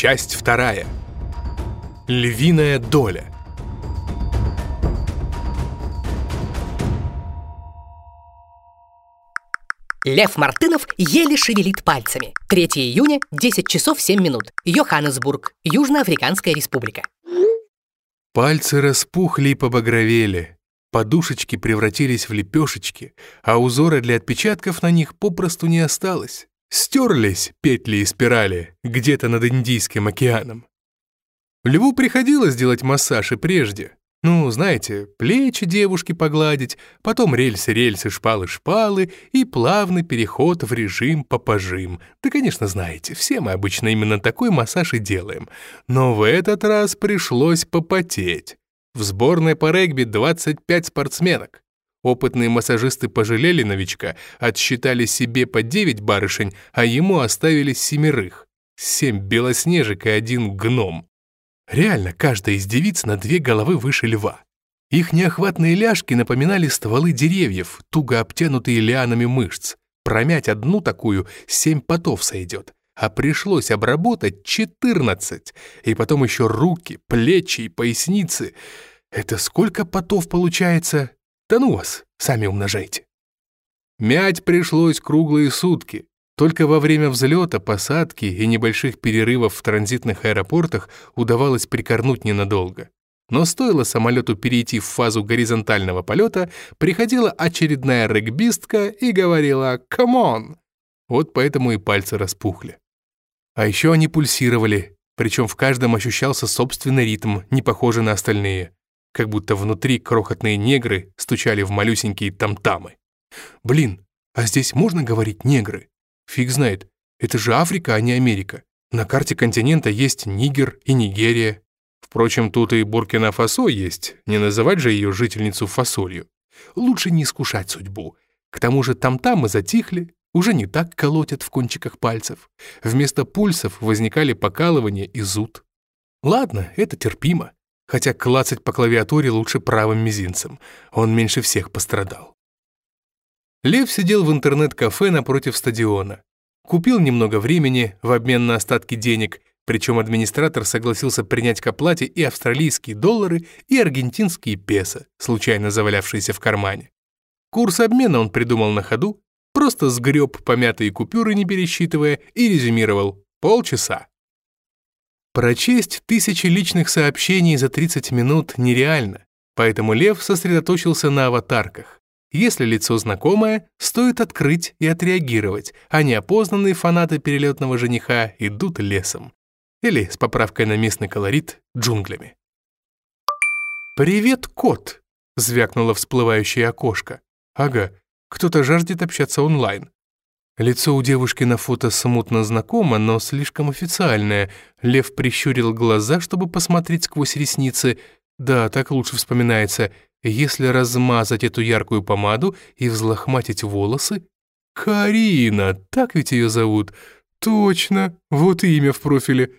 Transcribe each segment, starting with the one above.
Часть вторая. Львиная доля. Лев Мартынов еле шевелит пальцами. 3 июня, 10 часов 7 минут. Йоханнесбург, Южноафриканская республика. Пальцы распухли и побагровели. Подушечки превратились в лепешечки, а узора для отпечатков на них попросту не осталось. Стерлись петли и спирали где-то над Индийским океаном. Льву приходилось делать массаж и прежде. Ну, знаете, плечи девушки погладить, потом рельсы-рельсы, шпалы-шпалы и плавный переход в режим попажим. Да, конечно, знаете, все мы обычно именно такой массаж и делаем. Но в этот раз пришлось попотеть. В сборной по регби 25 спортсменок. Опытные массажисты пожалели новичка, отсчитали себе по 9 барышень, а ему оставили семерых. Семь белоснежек и один гном. Реально, каждая из девиц на две головы выше льва. Их неохватные ляжки напоминали стволы деревьев, туго обтянутые лианами мышц. Промять одну такую семь потов сойдет, а пришлось обработать 14, и потом еще руки, плечи и поясницы. Это сколько потов получается? Да ну вас, сами умножайте. Мять пришлось круглые сутки. Только во время взлета, посадки и небольших перерывов в транзитных аэропортах удавалось прикорнуть ненадолго. Но стоило самолету перейти в фазу горизонтального полета, приходила очередная регбистка и говорила «Come on!». Вот поэтому и пальцы распухли. А еще они пульсировали, причем в каждом ощущался собственный ритм, не похожий на остальные как будто внутри крохотные негры стучали в малюсенькие тамтамы. Блин, а здесь можно говорить негры? Фиг знает, это же Африка, а не Америка. На карте континента есть Нигер и Нигерия. Впрочем, тут и Буркина-Фасо есть, не называть же ее жительницу фасолью. Лучше не искушать судьбу. К тому же там-тамы затихли, уже не так колотят в кончиках пальцев. Вместо пульсов возникали покалывания и зуд. Ладно, это терпимо хотя клацать по клавиатуре лучше правым мизинцем. Он меньше всех пострадал. Лев сидел в интернет-кафе напротив стадиона. Купил немного времени в обмен на остатки денег, причем администратор согласился принять к оплате и австралийские доллары, и аргентинские песо, случайно завалявшиеся в кармане. Курс обмена он придумал на ходу, просто сгреб помятые купюры, не пересчитывая, и резюмировал «полчаса». Прочесть тысячи личных сообщений за 30 минут нереально, поэтому Лев сосредоточился на аватарках. Если лицо знакомое, стоит открыть и отреагировать, а неопознанные фанаты перелетного жениха идут лесом. Или, с поправкой на местный колорит, джунглями. «Привет, кот!» — звякнуло всплывающее окошко. «Ага, кто-то жаждет общаться онлайн. Лицо у девушки на фото смутно знакомо, но слишком официальное. Лев прищурил глаза, чтобы посмотреть сквозь ресницы. Да, так лучше вспоминается. Если размазать эту яркую помаду и взлохматить волосы... Карина, так ведь ее зовут. Точно, вот имя в профиле.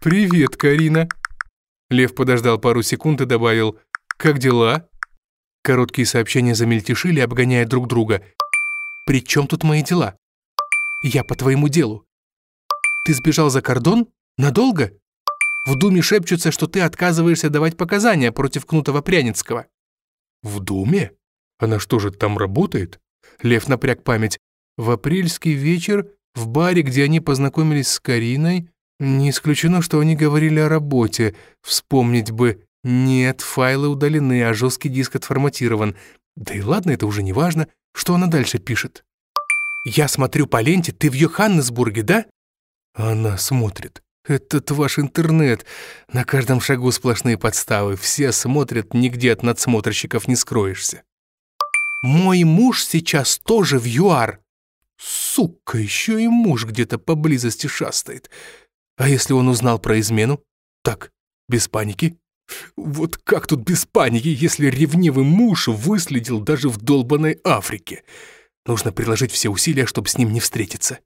Привет, Карина. Лев подождал пару секунд и добавил «Как дела?» Короткие сообщения замельтешили, обгоняя друг друга. «При чем тут мои дела?» Я по твоему делу. Ты сбежал за кордон? Надолго? В Думе шепчутся, что ты отказываешься давать показания против Кнутова-Пряницкого». «В Думе? Она что же, там работает?» Лев напряг память. «В апрельский вечер в баре, где они познакомились с Кариной, не исключено, что они говорили о работе. Вспомнить бы. Нет, файлы удалены, а жесткий диск отформатирован. Да и ладно, это уже не важно. Что она дальше пишет?» «Я смотрю по ленте, ты в Йоханнесбурге, да?» Она смотрит. «Этот ваш интернет. На каждом шагу сплошные подставы. Все смотрят, нигде от надсмотрщиков не скроешься». «Мой муж сейчас тоже в ЮАР». «Сука, еще и муж где-то поблизости шастает. А если он узнал про измену? Так, без паники». Вот как тут без паники, если ревнивый муж выследил даже в долбанной Африке?» Нужно приложить все усилия, чтобы с ним не встретиться.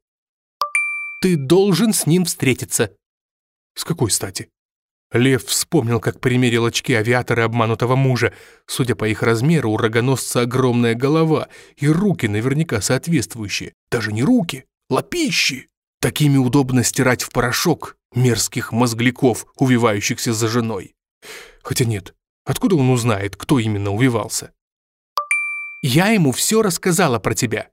Ты должен с ним встретиться. С какой стати? Лев вспомнил, как примерил очки авиатора обманутого мужа. Судя по их размеру, у рогоносца огромная голова и руки наверняка соответствующие. Даже не руки, лапищи. Такими удобно стирать в порошок мерзких мозгляков, увивающихся за женой. Хотя нет, откуда он узнает, кто именно увивался? Я ему все рассказала про тебя.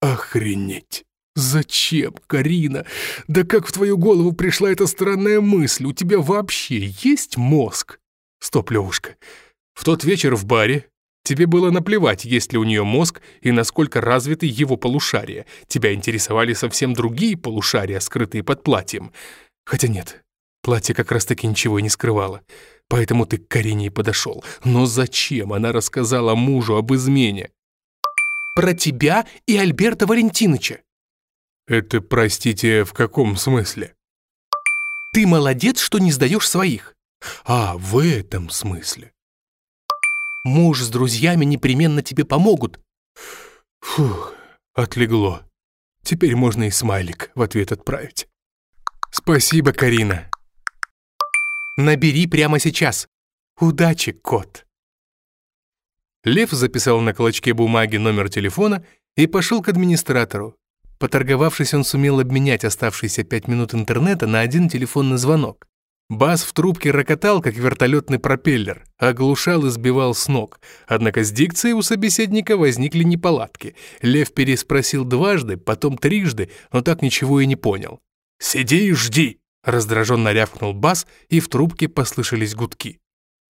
Охренеть! Зачем, Карина? Да как в твою голову пришла эта странная мысль? У тебя вообще есть мозг? Стоп, Левушка. В тот вечер в баре тебе было наплевать, есть ли у нее мозг и насколько развиты его полушария. Тебя интересовали совсем другие полушария, скрытые под платьем. Хотя нет, платье как раз-таки ничего и не скрывало. Поэтому ты к Карине и подошел. Но зачем она рассказала мужу об измене? Про тебя и Альберта Валентиновича. Это, простите, в каком смысле? Ты молодец, что не сдаешь своих. А, в этом смысле. Муж с друзьями непременно тебе помогут. Фух, отлегло. Теперь можно и смайлик в ответ отправить. Спасибо, Карина. Набери прямо сейчас. Удачи, кот. Лев записал на клочке бумаги номер телефона и пошел к администратору. Поторговавшись, он сумел обменять оставшиеся пять минут интернета на один телефонный звонок. Бас в трубке рокотал, как вертолетный пропеллер, оглушал и сбивал с ног. Однако с дикцией у собеседника возникли неполадки. Лев переспросил дважды, потом трижды, но так ничего и не понял. «Сиди и жди!» — раздраженно рявкнул Бас, и в трубке послышались гудки.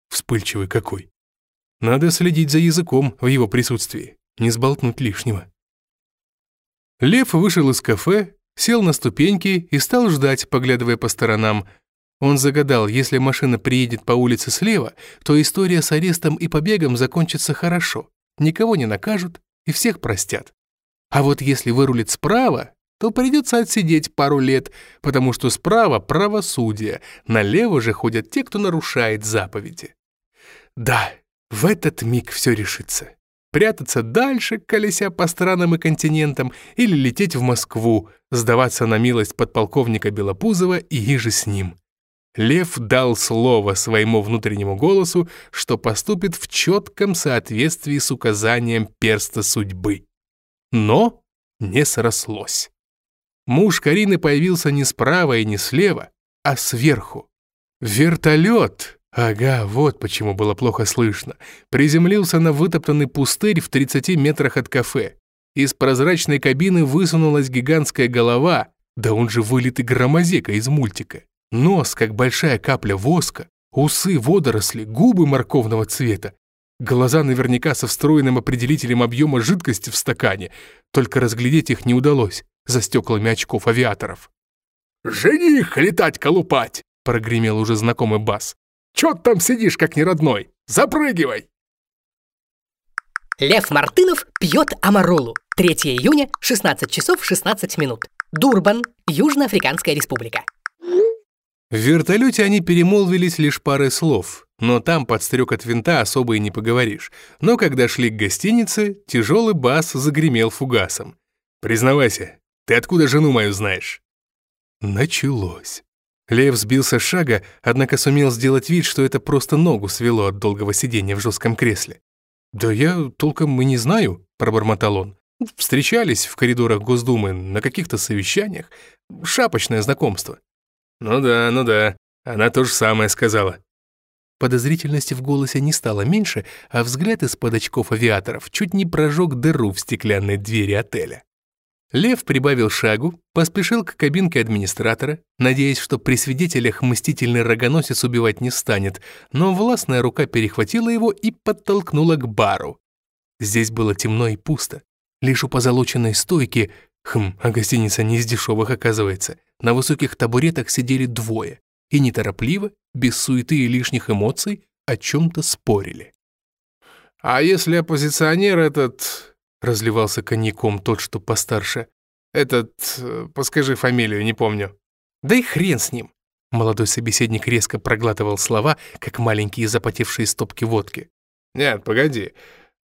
Вспыльчивый какой. Надо следить за языком в его присутствии, не сболтнуть лишнего. Лев вышел из кафе, сел на ступеньки и стал ждать, поглядывая по сторонам. Он загадал, если машина приедет по улице слева, то история с арестом и побегом закончится хорошо. Никого не накажут и всех простят. А вот если вырулит справа, то придется отсидеть пару лет, потому что справа правосудие, налево же ходят те, кто нарушает заповеди. Да, в этот миг все решится прятаться дальше, колеся по странам и континентам, или лететь в Москву, сдаваться на милость подполковника Белопузова и иже с ним. Лев дал слово своему внутреннему голосу, что поступит в четком соответствии с указанием перста судьбы. Но не срослось. Муж Карины появился не справа и не слева, а сверху. Вертолет, Ага, вот почему было плохо слышно. Приземлился на вытоптанный пустырь в 30 метрах от кафе. Из прозрачной кабины высунулась гигантская голова, да он же вылитый громозека из мультика. Нос, как большая капля воска, усы водоросли, губы морковного цвета. Глаза наверняка со встроенным определителем объема жидкости в стакане, только разглядеть их не удалось за стеклами очков авиаторов. «Жених летать колупать!» — прогремел уже знакомый бас. Чё ты там сидишь, как неродной? Запрыгивай!» Лев Мартынов пьет амаролу. 3 июня, 16 часов 16 минут. Дурбан, Южноафриканская республика. В вертолете они перемолвились лишь парой слов, но там под стрек от винта особо и не поговоришь. Но когда шли к гостинице, тяжелый бас загремел фугасом. «Признавайся, ты откуда жену мою знаешь?» Началось. Лев сбился с шага, однако сумел сделать вид, что это просто ногу свело от долгого сидения в жестком кресле. «Да я толком и не знаю», — пробормотал он. «Встречались в коридорах Госдумы на каких-то совещаниях. Шапочное знакомство». «Ну да, ну да, она то же самое сказала». Подозрительности в голосе не стало меньше, а взгляд из-под очков авиаторов чуть не прожег дыру в стеклянной двери отеля. Лев прибавил шагу, поспешил к кабинке администратора, надеясь, что при свидетелях мстительный рогоносец убивать не станет, но властная рука перехватила его и подтолкнула к бару. Здесь было темно и пусто. Лишь у позолоченной стойки, хм, а гостиница не из дешевых оказывается, на высоких табуретах сидели двое и неторопливо, без суеты и лишних эмоций, о чем-то спорили. «А если оппозиционер этот Разливался коньяком тот, что постарше. «Этот... Э, подскажи фамилию, не помню». «Да и хрен с ним!» Молодой собеседник резко проглатывал слова, как маленькие запотевшие стопки водки. «Нет, погоди.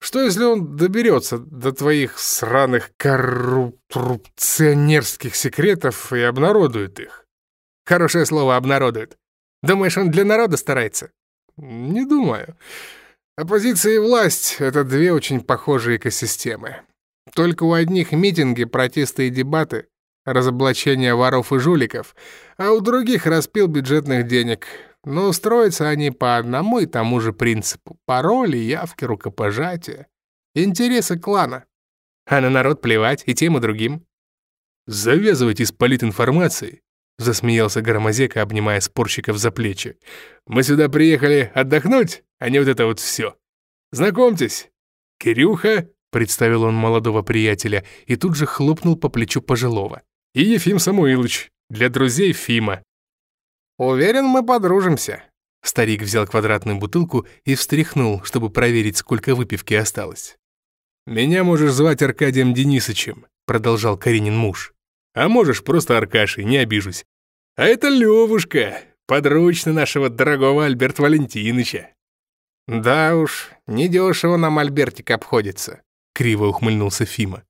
Что, если он доберется до твоих сраных коррупционерских секретов и обнародует их?» «Хорошее слово «обнародует». Думаешь, он для народа старается?» «Не думаю. Оппозиция и власть — это две очень похожие экосистемы. Только у одних митинги, протесты и дебаты, разоблачения воров и жуликов, а у других распил бюджетных денег. Но устроятся они по одному и тому же принципу. Пароли, явки, рукопожатия. Интересы клана. А на народ плевать и тем, и другим. «Завязывайте с политинформацией», — засмеялся Громозека, обнимая спорщиков за плечи. «Мы сюда приехали отдохнуть, а не вот это вот все. Знакомьтесь, Кирюха», — представил он молодого приятеля и тут же хлопнул по плечу пожилого. «И Ефим Самуилович, для друзей Фима». «Уверен, мы подружимся». Старик взял квадратную бутылку и встряхнул, чтобы проверить, сколько выпивки осталось. «Меня можешь звать Аркадием Денисычем», — продолжал Каринин муж. «А можешь просто Аркашей, не обижусь. А это Левушка, подручный нашего дорогого Альберта Валентиновича». «Да уж, недешево нам Альбертик обходится», — криво ухмыльнулся Фима.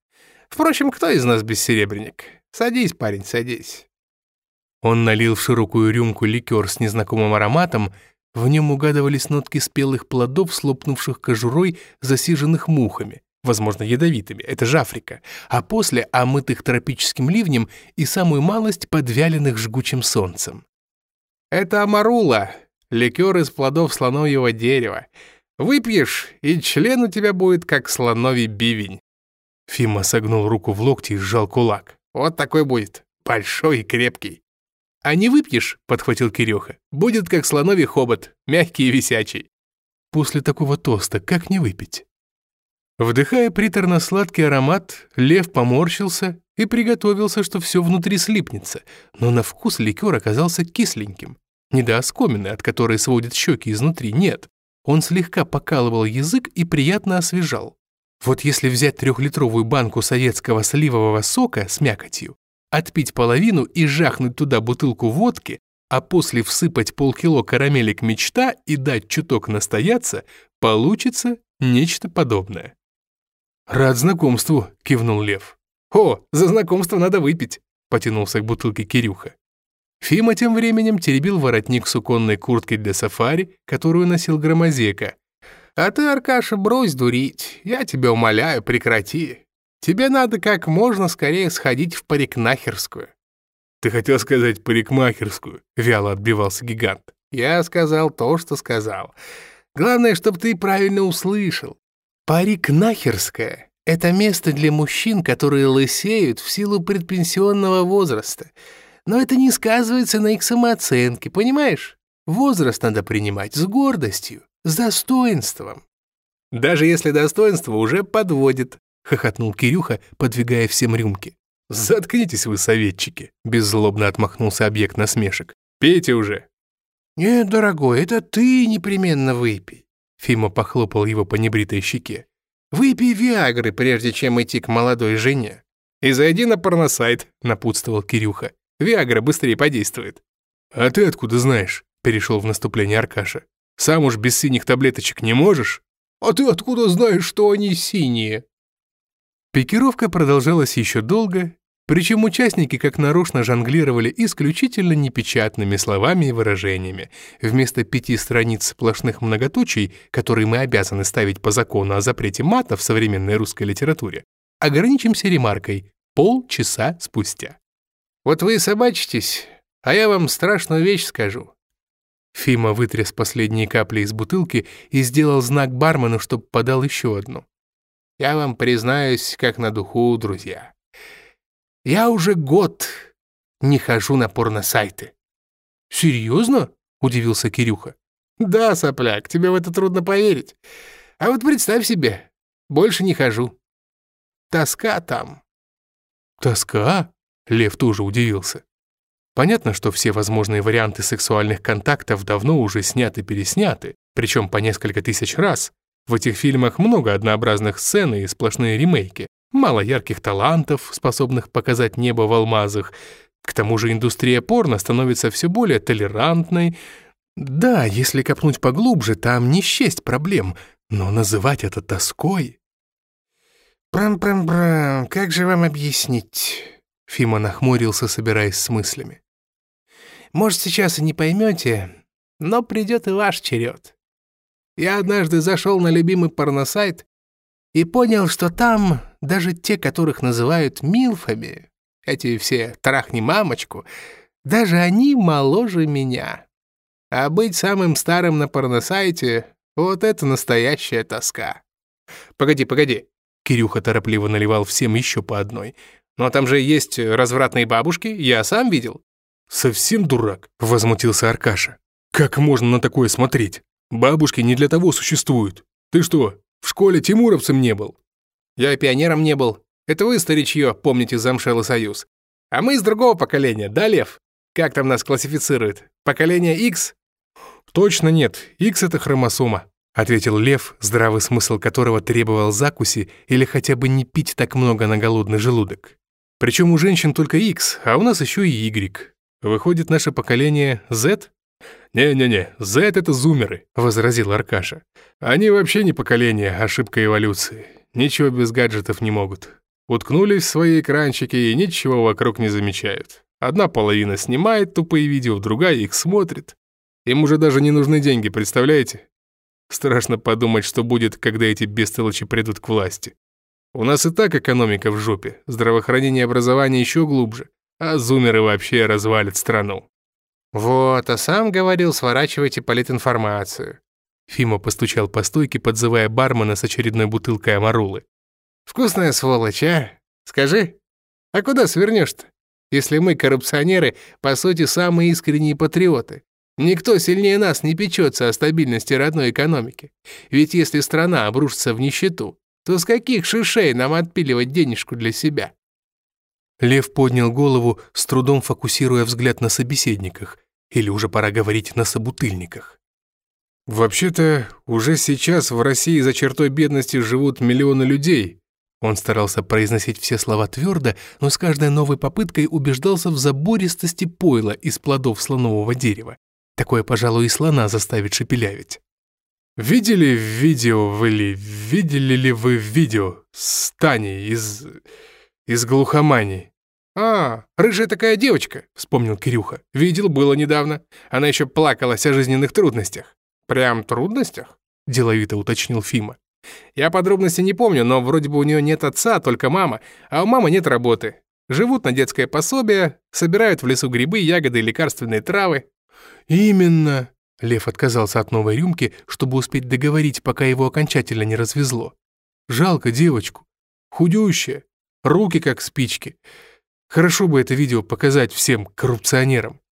«Впрочем, кто из нас бессеребренник? Садись, парень, садись». Он налил в широкую рюмку ликер с незнакомым ароматом, в нем угадывались нотки спелых плодов, слопнувших кожурой, засиженных мухами, возможно, ядовитыми, это же Африка, а после омытых тропическим ливнем и самую малость подвяленных жгучим солнцем. «Это амарула, ликер из плодов слоновьего дерева. Выпьешь, и член у тебя будет как слоновий бивень». Фима согнул руку в локти и сжал кулак. «Вот такой будет, большой и крепкий». «А не выпьешь», — подхватил Кирюха, — «будет как слоновий хобот, мягкий и висячий». После такого тоста как не выпить? Вдыхая приторно-сладкий аромат, лев поморщился и приготовился, что все внутри слипнется, но на вкус ликер оказался кисленьким. Не до оскомины, от которой сводят щеки изнутри, нет. Он слегка покалывал язык и приятно освежал. Вот если взять трехлитровую банку советского сливового сока с мякотью, отпить половину и жахнуть туда бутылку водки, а после всыпать полкило карамелек мечта и дать чуток настояться, получится нечто подобное. «Рад знакомству», — кивнул Лев. «О, за знакомство надо выпить», — потянулся к бутылке Кирюха. Фима тем временем теребил воротник суконной куртки для сафари, которую носил Громозека. «А ты, Аркаша, брось дурить. Я тебя умоляю, прекрати. Тебе надо как можно скорее сходить в парикмахерскую». «Ты хотел сказать парикмахерскую», — вяло отбивался гигант. «Я сказал то, что сказал. Главное, чтобы ты правильно услышал. Парикмахерская — это место для мужчин, которые лысеют в силу предпенсионного возраста. Но это не сказывается на их самооценке, понимаешь? Возраст надо принимать с гордостью, с достоинством. Даже если достоинство уже подводит, — хохотнул Кирюха, подвигая всем рюмки. «Заткнитесь вы, советчики!» — беззлобно отмахнулся объект насмешек. «Пейте уже!» «Нет, дорогой, это ты непременно выпей!» Фима похлопал его по небритой щеке. «Выпей Виагры, прежде чем идти к молодой жене!» «И зайди на порносайт», — напутствовал Кирюха. «Виагра быстрее подействует». «А ты откуда знаешь?» — перешел в наступление Аркаша. «Сам уж без синих таблеточек не можешь?» «А ты откуда знаешь, что они синие?» Пикировка продолжалась еще долго, причем участники как нарочно жонглировали исключительно непечатными словами и выражениями. Вместо пяти страниц сплошных многоточий, которые мы обязаны ставить по закону о запрете мата в современной русской литературе, ограничимся ремаркой «полчаса спустя». «Вот вы собачитесь, а я вам страшную вещь скажу». Фима вытряс последние капли из бутылки и сделал знак бармену, чтобы подал еще одну. Я вам признаюсь, как на духу, друзья. Я уже год не хожу на порносайты. Серьезно? Удивился Кирюха. Да, сопляк, тебе в это трудно поверить. А вот представь себе, больше не хожу. Тоска там. Тоска? Лев тоже удивился. Понятно, что все возможные варианты сексуальных контактов давно уже сняты-пересняты, причем по несколько тысяч раз, в этих фильмах много однообразных сцен и сплошные ремейки. Мало ярких талантов, способных показать небо в алмазах. К тому же индустрия порно становится все более толерантной. Да, если копнуть поглубже, там не счесть проблем, но называть это тоской... «Прам-прам-прам, как же вам объяснить?» Фима нахмурился, собираясь с мыслями. «Может, сейчас и не поймете, но придет и ваш черед. Я однажды зашел на любимый порносайт и понял, что там даже те, которых называют милфами, Эти все «трахни мамочку», даже они моложе меня. А быть самым старым на порносайте — вот это настоящая тоска. Погоди, погоди. Кирюха торопливо наливал всем еще по одной. Но там же есть развратные бабушки, я сам видел. Совсем дурак, возмутился Аркаша. Как можно на такое смотреть? Бабушки не для того существуют. Ты что, в школе тимуровцем не был? Я пионером не был. Это вы, старичье, помните замшелый союз. А мы из другого поколения, да, Лев? Как там нас классифицируют? Поколение X? Точно нет, X это хромосома, ответил Лев, здравый смысл которого требовал закуси или хотя бы не пить так много на голодный желудок. Причем у женщин только X, а у нас еще и Y. Выходит, наше поколение Z? «Не-не-не, Z — это зумеры», — возразил Аркаша. «Они вообще не поколение, ошибка эволюции. Ничего без гаджетов не могут. Уткнулись в свои экранчики и ничего вокруг не замечают. Одна половина снимает тупые видео, другая их смотрит. Им уже даже не нужны деньги, представляете? Страшно подумать, что будет, когда эти бестолочи придут к власти. У нас и так экономика в жопе, здравоохранение и образование еще глубже, а зумеры вообще развалят страну. «Вот, а сам говорил, сворачивайте политинформацию». Фима постучал по стойке, подзывая бармена с очередной бутылкой амарулы. «Вкусная сволочь, а? Скажи, а куда свернешь-то? Если мы, коррупционеры, по сути, самые искренние патриоты. Никто сильнее нас не печется о стабильности родной экономики. Ведь если страна обрушится в нищету, то с каких шишей нам отпиливать денежку для себя?» Лев поднял голову, с трудом фокусируя взгляд на собеседниках, или уже пора говорить на собутыльниках. «Вообще-то, уже сейчас в России за чертой бедности живут миллионы людей». Он старался произносить все слова твердо, но с каждой новой попыткой убеждался в забористости пойла из плодов слонового дерева. Такое, пожалуй, и слона заставит шепелявить. «Видели видео вы ли, видели ли вы видео с Таней из... из глухомании?» «А, рыжая такая девочка», — вспомнил Кирюха. «Видел, было недавно. Она еще плакалась о жизненных трудностях». «Прям трудностях?» — деловито уточнил Фима. «Я подробности не помню, но вроде бы у нее нет отца, только мама, а у мамы нет работы. Живут на детское пособие, собирают в лесу грибы, ягоды и лекарственные травы». «Именно!» — Лев отказался от новой рюмки, чтобы успеть договорить, пока его окончательно не развезло. «Жалко девочку. Худющая, руки как спички». Хорошо бы это видео показать всем коррупционерам».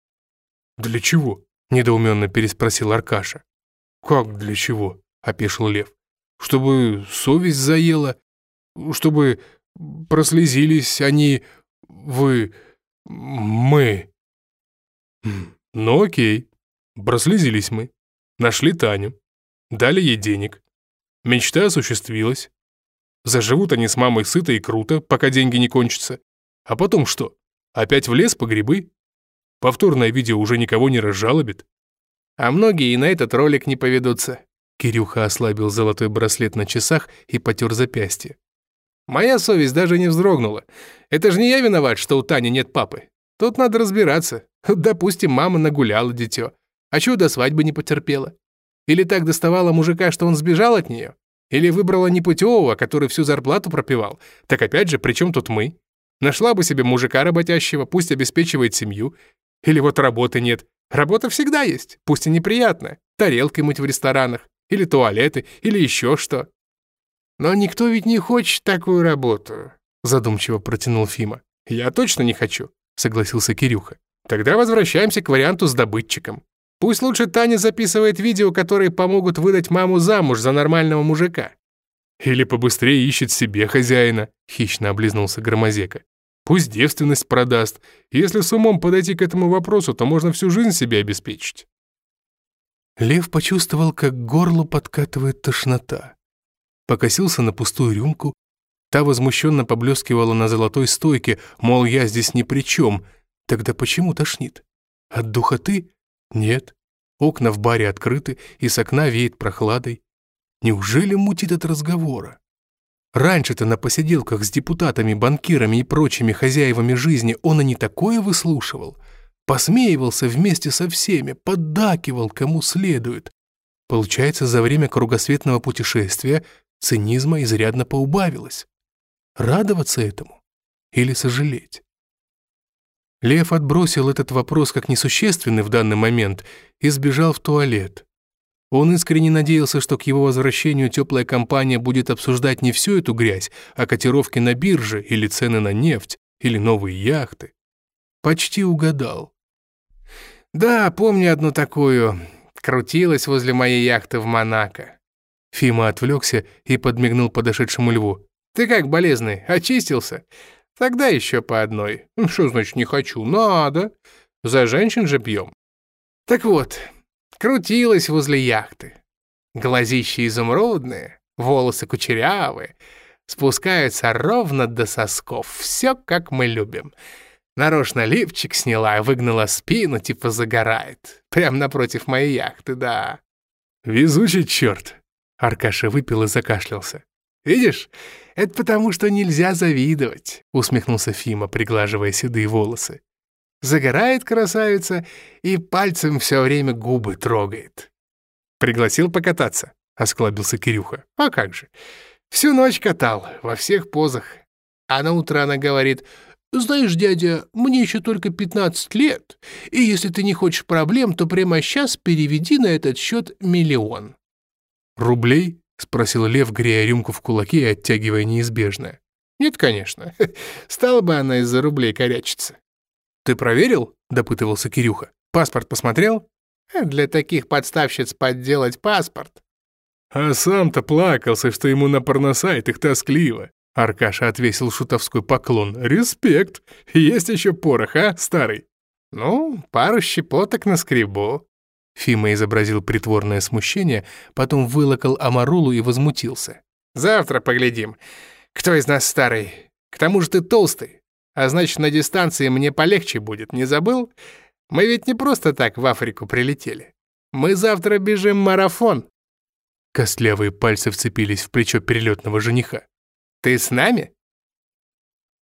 «Для чего?» — недоуменно переспросил Аркаша. «Как для чего?» — опешил Лев. «Чтобы совесть заела, чтобы прослезились они, вы, мы». «Ну окей, прослезились мы, нашли Таню, дали ей денег. Мечта осуществилась. Заживут они с мамой сыто и круто, пока деньги не кончатся. А потом что? Опять в лес по грибы? Повторное видео уже никого не разжалобит. А многие и на этот ролик не поведутся. Кирюха ослабил золотой браслет на часах и потер запястье. Моя совесть даже не вздрогнула. Это же не я виноват, что у Тани нет папы. Тут надо разбираться. Допустим, мама нагуляла дитё. А чего до свадьбы не потерпела? Или так доставала мужика, что он сбежал от нее? Или выбрала непутевого, который всю зарплату пропивал? Так опять же, при чем тут мы? Нашла бы себе мужика работящего, пусть обеспечивает семью. Или вот работы нет. Работа всегда есть, пусть и неприятная. Тарелки мыть в ресторанах, или туалеты, или еще что. Но никто ведь не хочет такую работу, задумчиво протянул Фима. Я точно не хочу, согласился Кирюха. Тогда возвращаемся к варианту с добытчиком. Пусть лучше Таня записывает видео, которые помогут выдать маму замуж за нормального мужика. Или побыстрее ищет себе хозяина, хищно облизнулся Громозека. Пусть девственность продаст. Если с умом подойти к этому вопросу, то можно всю жизнь себе обеспечить. Лев почувствовал, как горло подкатывает тошнота. Покосился на пустую рюмку. Та возмущенно поблескивала на золотой стойке, мол, я здесь ни при чем. Тогда почему тошнит? От духоты? Нет. Окна в баре открыты, и с окна веет прохладой. Неужели мутит от разговора? Раньше-то на посиделках с депутатами, банкирами и прочими хозяевами жизни он и не такое выслушивал. Посмеивался вместе со всеми, поддакивал кому следует. Получается, за время кругосветного путешествия цинизма изрядно поубавилось. Радоваться этому или сожалеть? Лев отбросил этот вопрос как несущественный в данный момент и сбежал в туалет. Он искренне надеялся, что к его возвращению теплая компания будет обсуждать не всю эту грязь, а котировки на бирже или цены на нефть, или новые яхты. Почти угадал. «Да, помню одну такую. Крутилась возле моей яхты в Монако». Фима отвлекся и подмигнул подошедшему льву. «Ты как, болезный, очистился? Тогда еще по одной. Что значит не хочу? Надо. За женщин же пьем. Так вот, крутилась возле яхты. Глазища изумрудные, волосы кучерявые, спускаются ровно до сосков. Все, как мы любим. Нарочно лифчик сняла, выгнала спину, типа загорает. Прям напротив моей яхты, да. Везучий черт. Аркаша выпил и закашлялся. Видишь, это потому, что нельзя завидовать», — усмехнулся Фима, приглаживая седые волосы. «Загорает красавица и пальцем все время губы трогает». «Пригласил покататься?» — осклабился Кирюха. «А как же. Всю ночь катал, во всех позах. А на утро она говорит, «Знаешь, дядя, мне еще только 15 лет, и если ты не хочешь проблем, то прямо сейчас переведи на этот счет миллион». «Рублей?» — спросил Лев, грея рюмку в кулаке и оттягивая неизбежное. «Нет, конечно. Стала бы она из-за рублей корячиться». «Ты проверил?» — допытывался Кирюха. «Паспорт посмотрел?» «Э, «Для таких подставщиц подделать паспорт». «А сам-то плакался, что ему на порносайтах тоскливо». Аркаша отвесил шутовской поклон. «Респект! Есть еще порох, а, старый?» «Ну, пару щепоток на скребу», Фима изобразил притворное смущение, потом вылокал Амарулу и возмутился. «Завтра поглядим, кто из нас старый. К тому же ты толстый, а значит, на дистанции мне полегче будет, не забыл? Мы ведь не просто так в Африку прилетели. Мы завтра бежим марафон». Костлявые пальцы вцепились в плечо перелетного жениха. «Ты с нами?»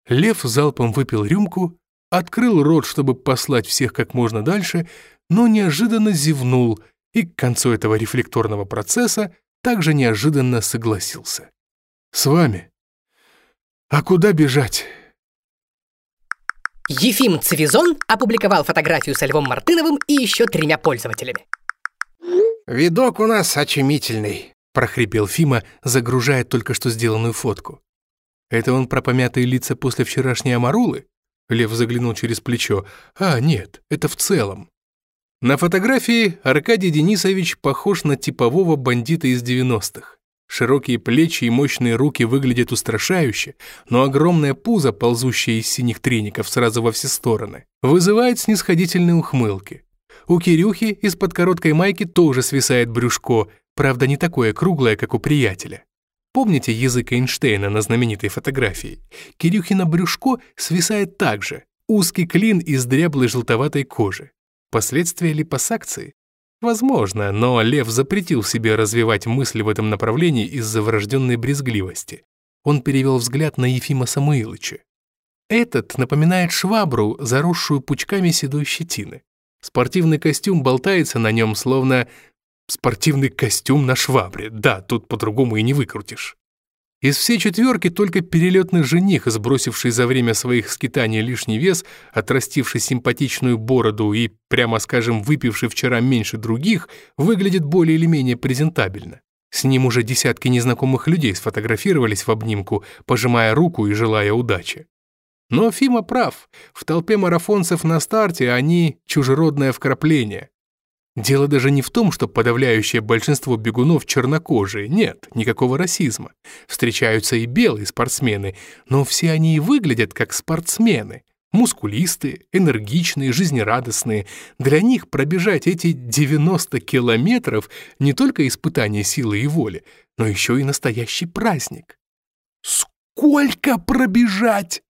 Лев залпом выпил рюмку, открыл рот, чтобы послать всех как можно дальше, но неожиданно зевнул и к концу этого рефлекторного процесса также неожиданно согласился. «С вами. А куда бежать?» Ефим Цивизон опубликовал фотографию со Львом Мартыновым и еще тремя пользователями. «Видок у нас очумительный», — прохрипел Фима, загружая только что сделанную фотку. «Это он про помятые лица после вчерашней Амарулы?» Лев заглянул через плечо. «А, нет, это в целом. На фотографии Аркадий Денисович похож на типового бандита из 90-х. Широкие плечи и мощные руки выглядят устрашающе, но огромное пузо, ползущее из синих треников сразу во все стороны, вызывает снисходительные ухмылки. У Кирюхи из-под короткой майки тоже свисает брюшко, правда не такое круглое, как у приятеля. Помните язык Эйнштейна на знаменитой фотографии? Кирюхина брюшко свисает также, узкий клин из дряблой желтоватой кожи. Последствия липосакции? Возможно, но Лев запретил себе развивать мысли в этом направлении из-за врожденной брезгливости. Он перевел взгляд на Ефима Самуиловича. Этот напоминает швабру, заросшую пучками седой щетины. Спортивный костюм болтается на нем, словно спортивный костюм на швабре. Да, тут по-другому и не выкрутишь. Из всей четверки только перелетный жених, сбросивший за время своих скитаний лишний вес, отрастивший симпатичную бороду и, прямо скажем, выпивший вчера меньше других, выглядит более или менее презентабельно. С ним уже десятки незнакомых людей сфотографировались в обнимку, пожимая руку и желая удачи. Но Фима прав. В толпе марафонцев на старте они чужеродное вкрапление. Дело даже не в том, что подавляющее большинство бегунов чернокожие, нет, никакого расизма. Встречаются и белые спортсмены, но все они и выглядят как спортсмены. Мускулистые, энергичные, жизнерадостные. Для них пробежать эти 90 километров не только испытание силы и воли, но еще и настоящий праздник. Сколько пробежать?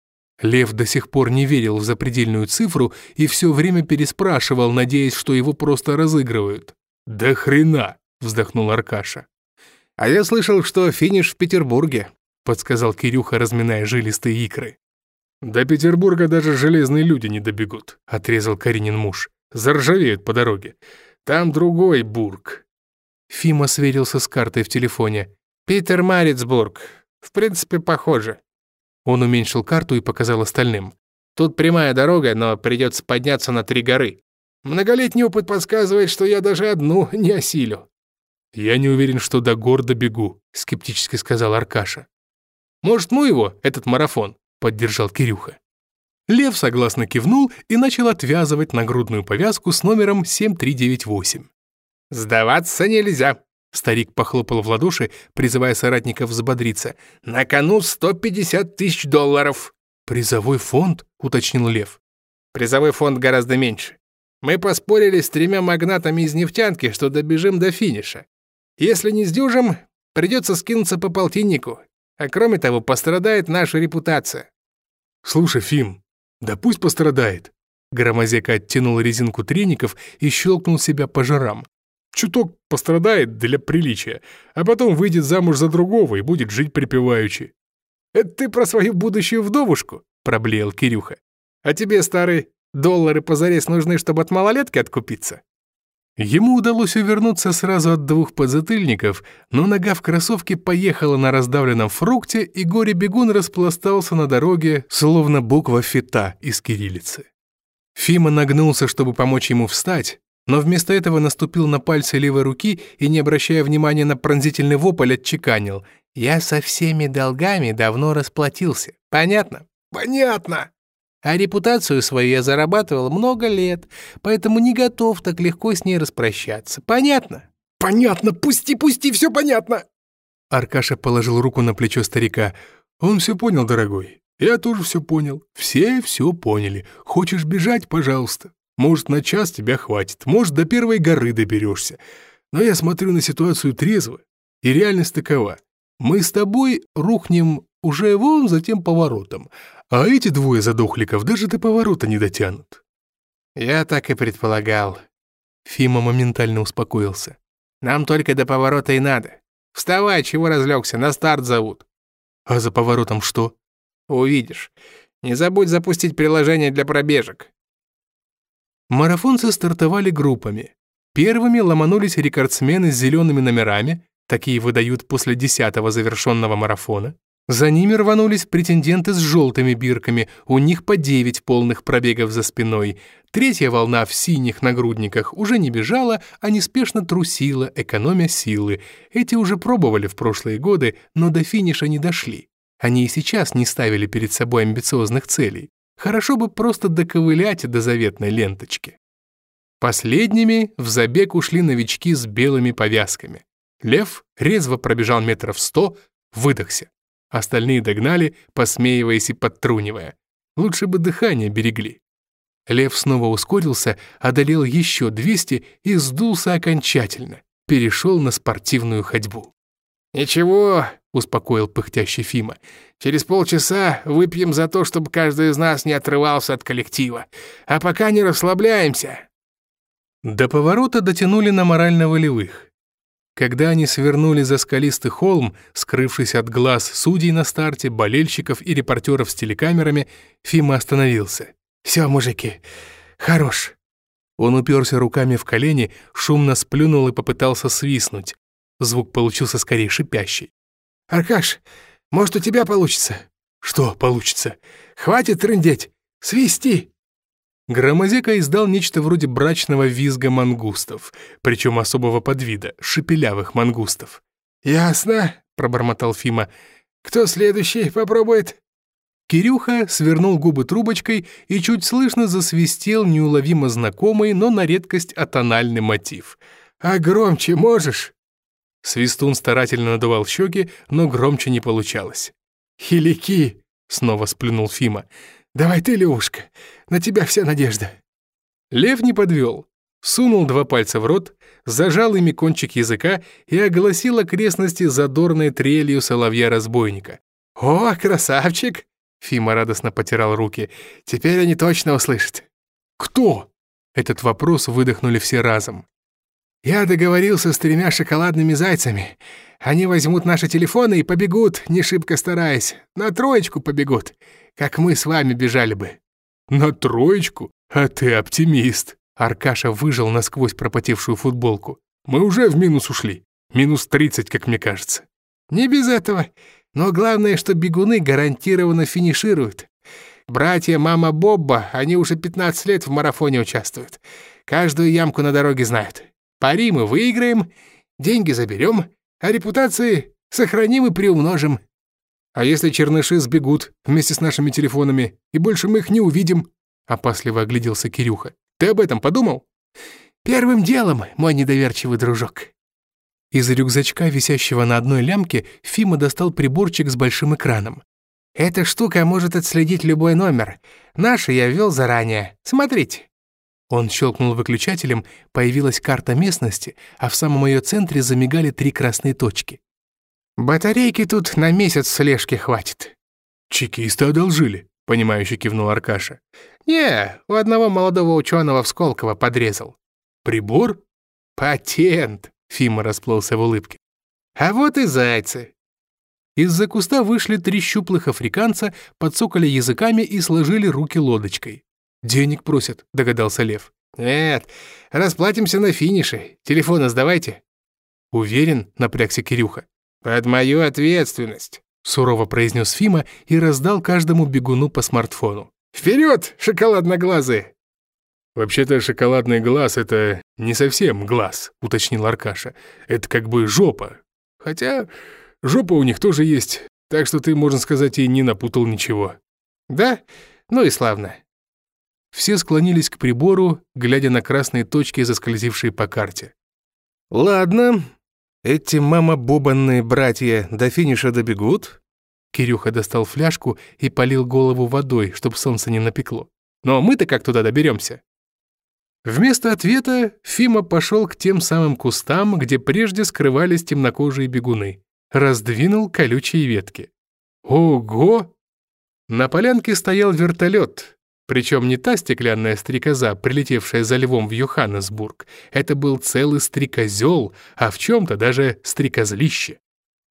Лев до сих пор не верил в запредельную цифру и все время переспрашивал, надеясь, что его просто разыгрывают. «Да хрена!» — вздохнул Аркаша. «А я слышал, что финиш в Петербурге», — подсказал Кирюха, разминая жилистые икры. «До Петербурга даже железные люди не добегут», — отрезал Каринин муж. «Заржавеют по дороге. Там другой бург». Фима сверился с картой в телефоне. «Питер Марицбург. В принципе, похоже». Он уменьшил карту и показал остальным. Тут прямая дорога, но придется подняться на три горы. Многолетний опыт подсказывает, что я даже одну не осилю». «Я не уверен, что до гор добегу», — скептически сказал Аркаша. «Может, ну его, этот марафон?» — поддержал Кирюха. Лев согласно кивнул и начал отвязывать нагрудную повязку с номером 7398. «Сдаваться нельзя», — старик похлопал в ладоши, призывая соратников взбодриться. «На кону 150 тысяч долларов». «Призовой фонд?» — уточнил Лев. «Призовой фонд гораздо меньше. Мы поспорили с тремя магнатами из нефтянки, что добежим до финиша. Если не сдюжим, придется скинуться по полтиннику. А кроме того, пострадает наша репутация». «Слушай, Фим, да пусть пострадает». Громозека оттянул резинку треников и щелкнул себя по жирам. Чуток пострадает для приличия, а потом выйдет замуж за другого и будет жить припеваючи. «Это ты про свою будущую вдовушку?» — проблеял Кирюха. «А тебе, старый, доллары позарез нужны, чтобы от малолетки откупиться?» Ему удалось увернуться сразу от двух подзатыльников, но нога в кроссовке поехала на раздавленном фрукте, и горе-бегун распластался на дороге, словно буква фита из кириллицы. Фима нагнулся, чтобы помочь ему встать, но вместо этого наступил на пальцы левой руки и, не обращая внимания на пронзительный вопль, отчеканил. «Я со всеми долгами давно расплатился. Понятно?» «Понятно!» А репутацию свою я зарабатывал много лет, поэтому не готов так легко с ней распрощаться. Понятно? Понятно, пусти, пусти, все понятно. Аркаша положил руку на плечо старика. Он все понял, дорогой. Я тоже все понял. Все все поняли. Хочешь бежать, пожалуйста. Может, на час тебя хватит, может, до первой горы доберешься. Но я смотрю на ситуацию трезво, и реальность такова. Мы с тобой рухнем уже вон за тем поворотом, а эти двое задохликов даже до поворота не дотянут». «Я так и предполагал». Фима моментально успокоился. «Нам только до поворота и надо. Вставай, чего разлегся, на старт зовут». «А за поворотом что?» «Увидишь. Не забудь запустить приложение для пробежек». Марафонцы стартовали группами. Первыми ломанулись рекордсмены с зелеными номерами, такие выдают после десятого завершенного марафона. За ними рванулись претенденты с желтыми бирками, у них по 9 полных пробегов за спиной. Третья волна в синих нагрудниках уже не бежала, а неспешно трусила, экономя силы. Эти уже пробовали в прошлые годы, но до финиша не дошли. Они и сейчас не ставили перед собой амбициозных целей. Хорошо бы просто доковылять до заветной ленточки. Последними в забег ушли новички с белыми повязками. Лев резво пробежал метров сто, выдохся. Остальные догнали, посмеиваясь и подтрунивая. Лучше бы дыхание берегли. Лев снова ускорился, одолел еще 200 и сдулся окончательно. Перешел на спортивную ходьбу. «Ничего», — успокоил пыхтящий Фима, «через полчаса выпьем за то, чтобы каждый из нас не отрывался от коллектива. А пока не расслабляемся». До поворота дотянули на морально-волевых. Когда они свернули за скалистый холм, скрывшись от глаз судей на старте, болельщиков и репортеров с телекамерами, Фима остановился. «Все, мужики, хорош». Он уперся руками в колени, шумно сплюнул и попытался свистнуть. Звук получился скорее шипящий. «Аркаш, может, у тебя получится?» «Что получится?» «Хватит трындеть! Свисти!» Громозека издал нечто вроде брачного визга мангустов, причем особого подвида, шепелявых мангустов. «Ясно», — пробормотал Фима. «Кто следующий попробует?» Кирюха свернул губы трубочкой и чуть слышно засвистел неуловимо знакомый, но на редкость атональный мотив. «А громче можешь?» Свистун старательно надувал щеки, но громче не получалось. «Хилики!» — снова сплюнул Фима. «Давай ты, Левушка, на тебя вся надежда». Лев не подвел. Сунул два пальца в рот, зажал ими кончик языка и огласил окрестности задорной трелью соловья-разбойника. «О, красавчик!» Фима радостно потирал руки. «Теперь они точно услышат». «Кто?» Этот вопрос выдохнули все разом. «Я договорился с тремя шоколадными зайцами. Они возьмут наши телефоны и побегут, не шибко стараясь. На троечку побегут как мы с вами бежали бы». «На троечку? А ты оптимист!» Аркаша выжил насквозь пропотевшую футболку. «Мы уже в минус ушли. Минус 30, как мне кажется». «Не без этого. Но главное, что бегуны гарантированно финишируют. Братья мама Бобба, они уже 15 лет в марафоне участвуют. Каждую ямку на дороге знают. Пари мы выиграем, деньги заберем, а репутации сохраним и приумножим. А если черныши сбегут вместе с нашими телефонами, и больше мы их не увидим?» Опасливо огляделся Кирюха. «Ты об этом подумал?» «Первым делом, мой недоверчивый дружок». Из рюкзачка, висящего на одной лямке, Фима достал приборчик с большим экраном. «Эта штука может отследить любой номер. Наши я ввел заранее. Смотрите». Он щелкнул выключателем, появилась карта местности, а в самом ее центре замигали три красные точки. «Батарейки тут на месяц слежки хватит». «Чекисты одолжили», — понимающе кивнул Аркаша. «Не, у одного молодого ученого в Сколково подрезал». «Прибор?» «Патент», — Фима расплылся в улыбке. «А вот и зайцы». Из-за куста вышли три щуплых африканца, подсокали языками и сложили руки лодочкой. «Денег просят», — догадался Лев. «Нет, расплатимся на финише. Телефоны сдавайте». «Уверен?» — напрягся Кирюха. «Под мою ответственность», — сурово произнес Фима и раздал каждому бегуну по смартфону. «Вперед, шоколадноглазые!» «Вообще-то шоколадный глаз — это не совсем глаз», — уточнил Аркаша. «Это как бы жопа. Хотя жопа у них тоже есть, так что ты, можно сказать, и не напутал ничего». «Да? Ну и славно». Все склонились к прибору, глядя на красные точки, заскользившие по карте. «Ладно, эти мама-бобанные братья до финиша добегут?» Кирюха достал фляжку и полил голову водой, чтобы солнце не напекло. «Но мы-то как туда доберемся?» Вместо ответа Фима пошел к тем самым кустам, где прежде скрывались темнокожие бегуны. Раздвинул колючие ветки. Ого! На полянке стоял вертолет, причем не та стеклянная стрекоза, прилетевшая за львом в Йоханнесбург. Это был целый стрекозел, а в чем-то даже стрекозлище.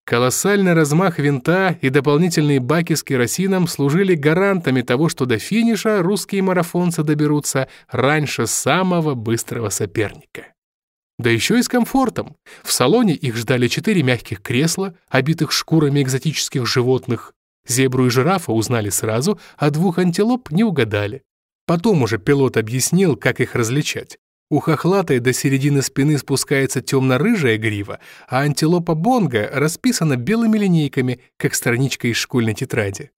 Колоссальный размах винта и дополнительные баки с керосином служили гарантами того, что до финиша русские марафонцы доберутся раньше самого быстрого соперника. Да еще и с комфортом. В салоне их ждали четыре мягких кресла, обитых шкурами экзотических животных, Зебру и жирафа узнали сразу, а двух антилоп не угадали. Потом уже пилот объяснил, как их различать. У хохлатой до середины спины спускается темно-рыжая грива, а антилопа бонга расписана белыми линейками, как страничка из школьной тетради.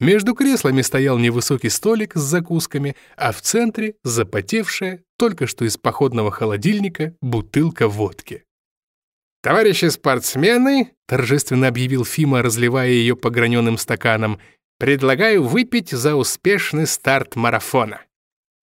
Между креслами стоял невысокий столик с закусками, а в центре запотевшая, только что из походного холодильника, бутылка водки. «Товарищи спортсмены», — торжественно объявил Фима, разливая ее по граненым стаканам, «предлагаю выпить за успешный старт марафона».